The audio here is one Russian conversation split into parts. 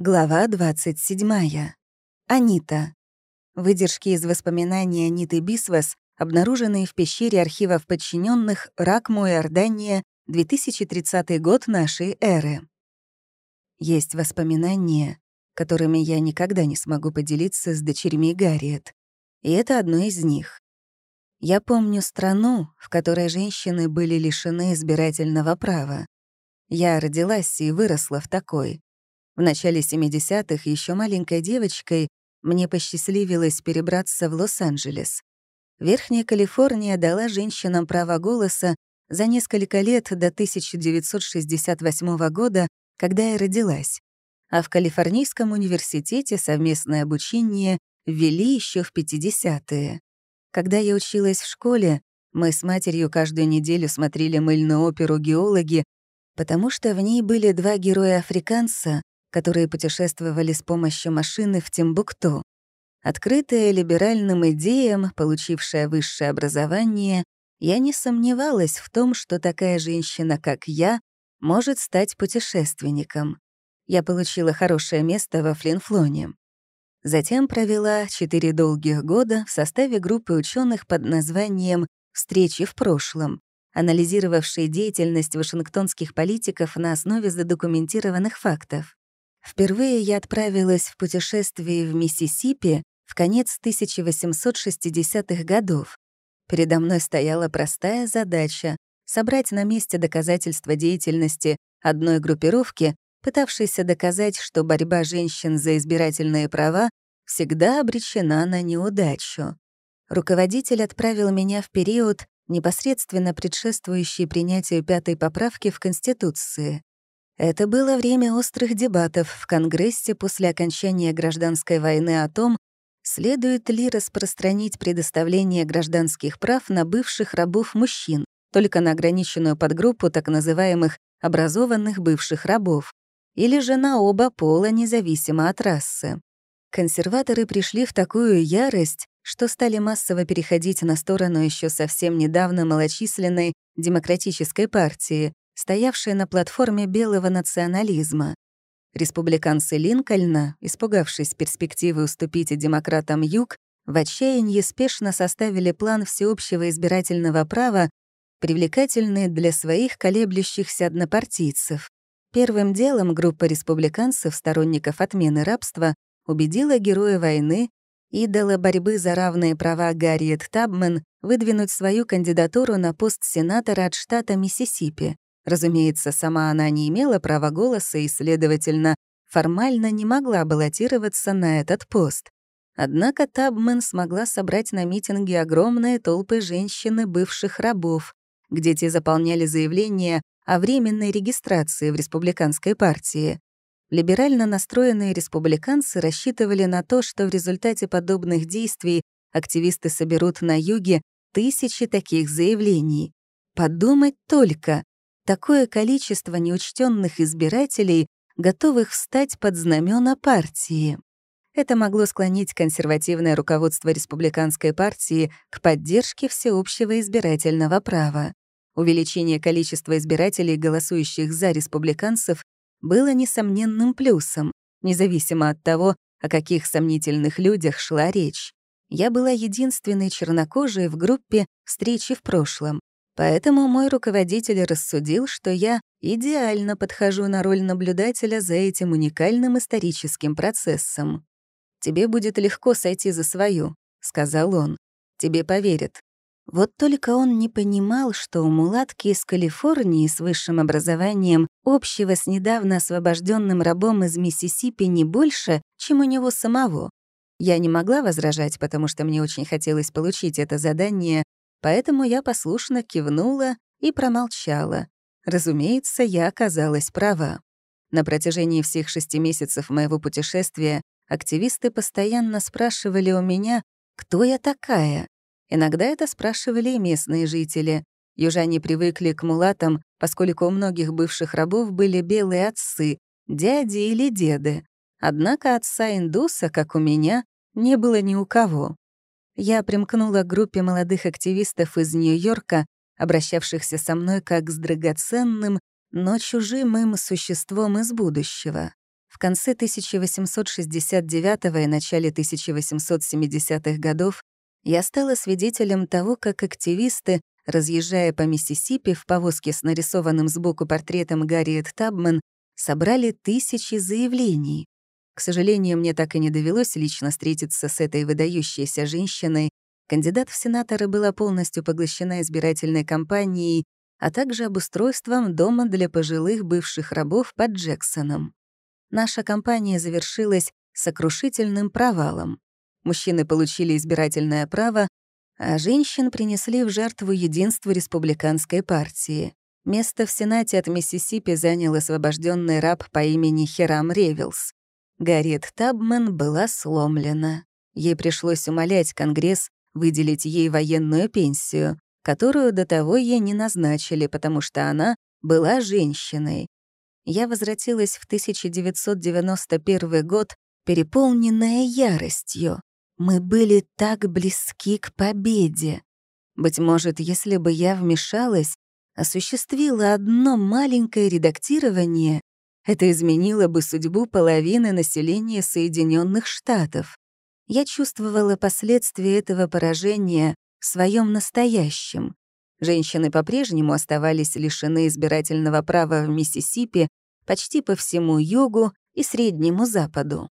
Глава 27. Анита. Выдержки из воспоминаний Аниты Бисвас, обнаруженные в пещере архивов подчиненных Ракму и Ордания, 2030 год нашей эры. Есть воспоминания, которыми я никогда не смогу поделиться с дочерьми Гарриет. И это одно из них. Я помню страну, в которой женщины были лишены избирательного права. Я родилась и выросла в такой. В начале 70-х еще маленькой девочкой мне посчастливилось перебраться в Лос-Анджелес. Верхняя Калифорния дала женщинам право голоса за несколько лет до 1968 года, когда я родилась. А в Калифорнийском университете совместное обучение ввели еще в 50-е. Когда я училась в школе, мы с матерью каждую неделю смотрели мыльную оперу «Геологи», потому что в ней были два героя-африканца, которые путешествовали с помощью машины в Тимбукту. Открытая либеральным идеям, получившая высшее образование, я не сомневалась в том, что такая женщина, как я, может стать путешественником. Я получила хорошее место во Флинфлоне. Затем провела четыре долгих года в составе группы ученых под названием «Встречи в прошлом», анализировавшей деятельность вашингтонских политиков на основе задокументированных фактов. Впервые я отправилась в путешествие в Миссисипи в конец 1860-х годов. Передо мной стояла простая задача — собрать на месте доказательства деятельности одной группировки, пытавшейся доказать, что борьба женщин за избирательные права всегда обречена на неудачу. Руководитель отправил меня в период, непосредственно предшествующий принятию пятой поправки в Конституции. Это было время острых дебатов в Конгрессе после окончания гражданской войны о том, следует ли распространить предоставление гражданских прав на бывших рабов мужчин, только на ограниченную подгруппу так называемых образованных бывших рабов, или же на оба пола, независимо от расы. Консерваторы пришли в такую ярость, что стали массово переходить на сторону еще совсем недавно малочисленной Демократической партии, стоявшие на платформе белого национализма. Республиканцы Линкольна, испугавшись перспективы уступить демократам Юг, в отчаянии спешно составили план всеобщего избирательного права, привлекательный для своих колеблющихся однопартийцев. Первым делом группа республиканцев, сторонников отмены рабства, убедила героя войны, идола борьбы за равные права Гарриет Табмен выдвинуть свою кандидатуру на пост сенатора от штата Миссисипи. Разумеется, сама она не имела права голоса и, следовательно, формально не могла баллотироваться на этот пост. Однако Табмен смогла собрать на митинге огромные толпы женщин и бывших рабов, где те заполняли заявления о временной регистрации в республиканской партии. Либерально настроенные республиканцы рассчитывали на то, что в результате подобных действий активисты соберут на юге тысячи таких заявлений. Подумать только, такое количество неучтенных избирателей, готовых встать под знамена партии. Это могло склонить консервативное руководство республиканской партии к поддержке всеобщего избирательного права. Увеличение количества избирателей, голосующих за республиканцев, было несомненным плюсом, независимо от того, о каких сомнительных людях шла речь. Я была единственной чернокожей в группе «Встречи в прошлом», Поэтому мой руководитель рассудил, что я идеально подхожу на роль наблюдателя за этим уникальным историческим процессом. «Тебе будет легко сойти за свою», — сказал он. «Тебе поверят». Вот только он не понимал, что у мулатки из Калифорнии с высшим образованием общего с недавно освобожденным рабом из Миссисипи не больше, чем у него самого. Я не могла возражать, потому что мне очень хотелось получить это задание Поэтому я послушно кивнула и промолчала. Разумеется, я оказалась права. На протяжении всех шести месяцев моего путешествия активисты постоянно спрашивали у меня, кто я такая. Иногда это спрашивали и местные жители. Южане привыкли к мулатам, поскольку у многих бывших рабов были белые отцы, дяди или деды. Однако отца индуса, как у меня, не было ни у кого я примкнула к группе молодых активистов из Нью-Йорка, обращавшихся со мной как с драгоценным, но чужим им существом из будущего. В конце 1869 и начале 1870-х годов я стала свидетелем того, как активисты, разъезжая по Миссисипи в повозке с нарисованным сбоку портретом Гарриет Табман, собрали тысячи заявлений. К сожалению, мне так и не довелось лично встретиться с этой выдающейся женщиной. Кандидат в сенаторы была полностью поглощена избирательной кампанией, а также обустройством дома для пожилых бывших рабов под Джексоном. Наша кампания завершилась сокрушительным провалом. Мужчины получили избирательное право, а женщин принесли в жертву единству республиканской партии. Место в Сенате от Миссисипи занял освобожденный раб по имени Херам Ревилс. Гарриет Табман была сломлена. Ей пришлось умолять Конгресс выделить ей военную пенсию, которую до того ей не назначили, потому что она была женщиной. Я возвратилась в 1991 год, переполненная яростью. Мы были так близки к победе. Быть может, если бы я вмешалась, осуществила одно маленькое редактирование, это изменило бы судьбу половины населения Соединенных Штатов. Я чувствовала последствия этого поражения в своем настоящем. Женщины по-прежнему оставались лишены избирательного права в Миссисипи почти по всему югу и Среднему Западу.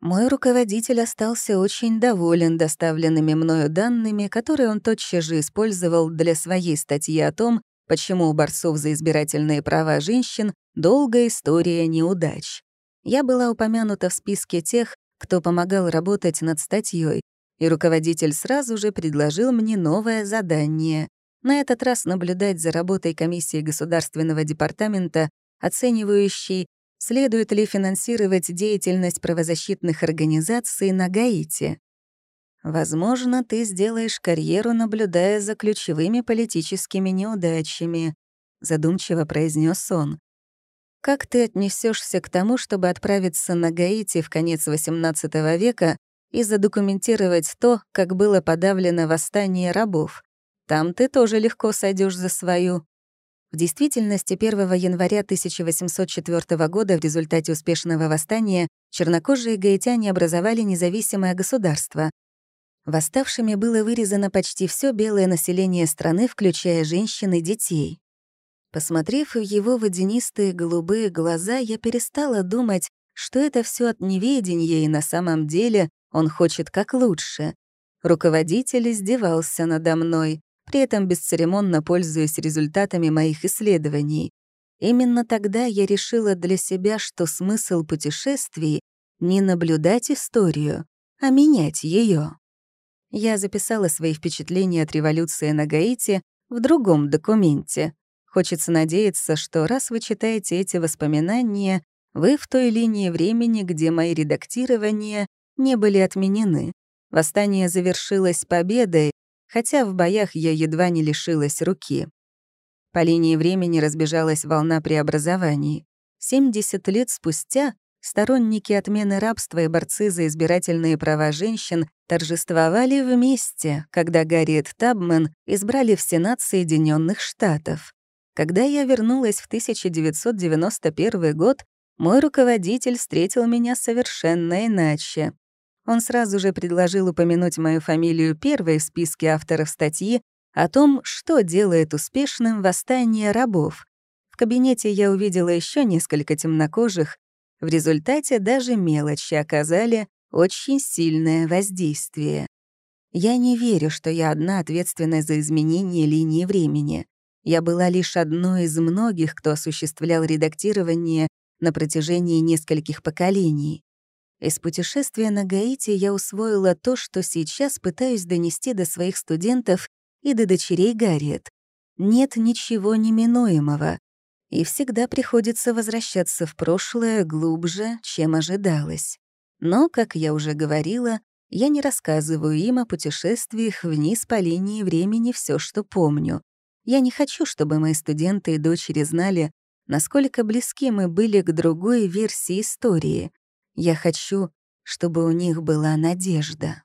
Мой руководитель остался очень доволен доставленными мною данными, которые он тотчас же использовал для своей статьи о том, почему у борцов за избирательные права женщин долгая история неудач. Я была упомянута в списке тех, кто помогал работать над статьей, и руководитель сразу же предложил мне новое задание. На этот раз наблюдать за работой комиссии Государственного департамента, оценивающей Следует ли финансировать деятельность правозащитных организаций на Гаити? Возможно, ты сделаешь карьеру, наблюдая за ключевыми политическими неудачами, задумчиво произнес он. Как ты отнесешься к тому, чтобы отправиться на Гаити в конец XVIII века и задокументировать то, как было подавлено восстание рабов? Там ты тоже легко сойдешь за свою. В действительности, 1 января 1804 года в результате успешного восстания чернокожие гаитяне образовали независимое государство. Восставшими было вырезано почти все белое население страны, включая женщин и детей. Посмотрев в его водянистые голубые глаза, я перестала думать, что это все от неведения, и на самом деле он хочет как лучше. Руководитель издевался надо мной при этом бесцеремонно пользуясь результатами моих исследований. Именно тогда я решила для себя, что смысл путешествий — не наблюдать историю, а менять ее. Я записала свои впечатления от революции на Гаити в другом документе. Хочется надеяться, что раз вы читаете эти воспоминания, вы в той линии времени, где мои редактирования не были отменены. Восстание завершилось победой, хотя в боях я едва не лишилась руки. По линии времени разбежалась волна преобразований. 70 лет спустя сторонники отмены рабства и борцы за избирательные права женщин торжествовали вместе, когда Гарриет Табман избрали в Сенат Соединенных Штатов. Когда я вернулась в 1991 год, мой руководитель встретил меня совершенно иначе. Он сразу же предложил упомянуть мою фамилию первой в списке авторов статьи о том, что делает успешным восстание рабов. В кабинете я увидела еще несколько темнокожих. В результате даже мелочи оказали очень сильное воздействие. Я не верю, что я одна ответственная за изменение линии времени. Я была лишь одной из многих, кто осуществлял редактирование на протяжении нескольких поколений. Из путешествия на Гаити я усвоила то, что сейчас пытаюсь донести до своих студентов и до дочерей Гарриет. Нет ничего неминуемого, и всегда приходится возвращаться в прошлое глубже, чем ожидалось. Но, как я уже говорила, я не рассказываю им о путешествиях вниз по линии времени все, что помню. Я не хочу, чтобы мои студенты и дочери знали, насколько близки мы были к другой версии истории — я хочу, чтобы у них была надежда.